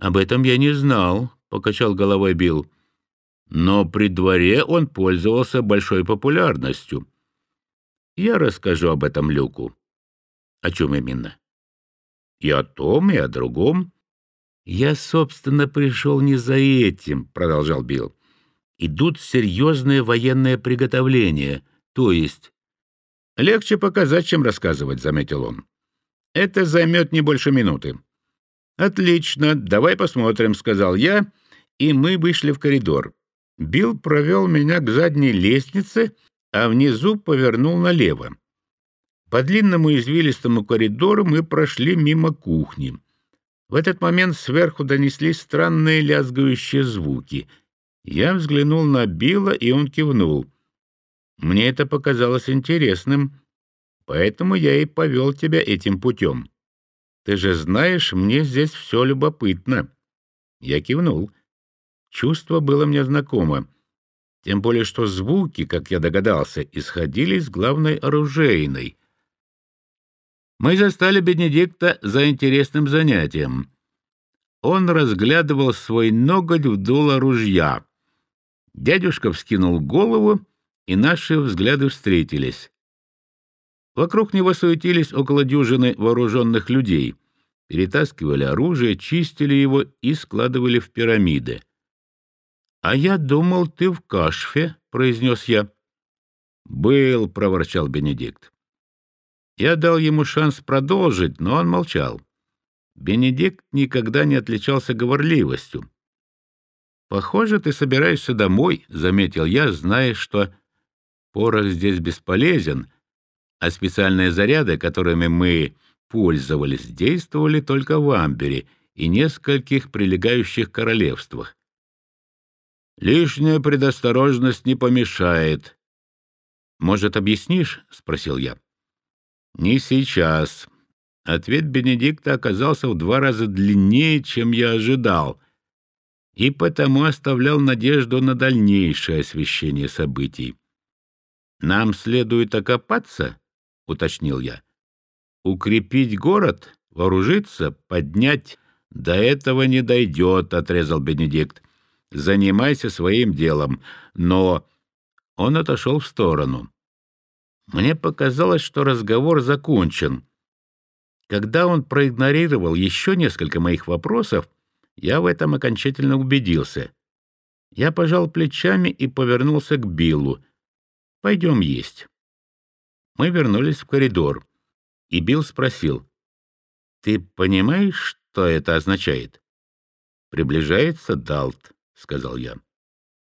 «Об этом я не знал», — покачал головой Билл. «Но при дворе он пользовался большой популярностью. Я расскажу об этом Люку». «О чем именно?» «И о том, и о другом». «Я, собственно, пришел не за этим», — продолжал Билл. «Идут серьезные военные приготовления, то есть...» «Легче показать, чем рассказывать», — заметил он. «Это займет не больше минуты». «Отлично, давай посмотрим», — сказал я, и мы вышли в коридор. Билл провел меня к задней лестнице, а внизу повернул налево. По длинному извилистому коридору мы прошли мимо кухни. В этот момент сверху донеслись странные лязгающие звуки. Я взглянул на Билла, и он кивнул. Мне это показалось интересным, поэтому я и повел тебя этим путем. Ты же знаешь, мне здесь все любопытно. Я кивнул. Чувство было мне знакомо. Тем более, что звуки, как я догадался, исходили из главной оружейной. Мы застали Бенедикта за интересным занятием. Он разглядывал свой ноготь в дуло ружья. Дядюшка вскинул голову, и наши взгляды встретились. Вокруг него суетились около дюжины вооруженных людей, перетаскивали оружие, чистили его и складывали в пирамиды. — А я думал, ты в кашфе, — произнес я. — Был, — проворчал Бенедикт. Я дал ему шанс продолжить, но он молчал. Бенедикт никогда не отличался говорливостью. «Похоже, ты собираешься домой», — заметил я, зная, что порох здесь бесполезен, а специальные заряды, которыми мы пользовались, действовали только в Амбере и нескольких прилегающих королевствах. Лишняя предосторожность не помешает. «Может, объяснишь?» — спросил я. «Не сейчас». Ответ Бенедикта оказался в два раза длиннее, чем я ожидал, и потому оставлял надежду на дальнейшее освещение событий. «Нам следует окопаться?» Уточнил я. Укрепить город, вооружиться, поднять до этого не дойдет, отрезал Бенедикт. Занимайся своим делом, но он отошел в сторону. Мне показалось, что разговор закончен. Когда он проигнорировал еще несколько моих вопросов, я в этом окончательно убедился. Я пожал плечами и повернулся к Биллу. «Пойдем есть». Мы вернулись в коридор, и Билл спросил, «Ты понимаешь, что это означает?» «Приближается Далт», — сказал я.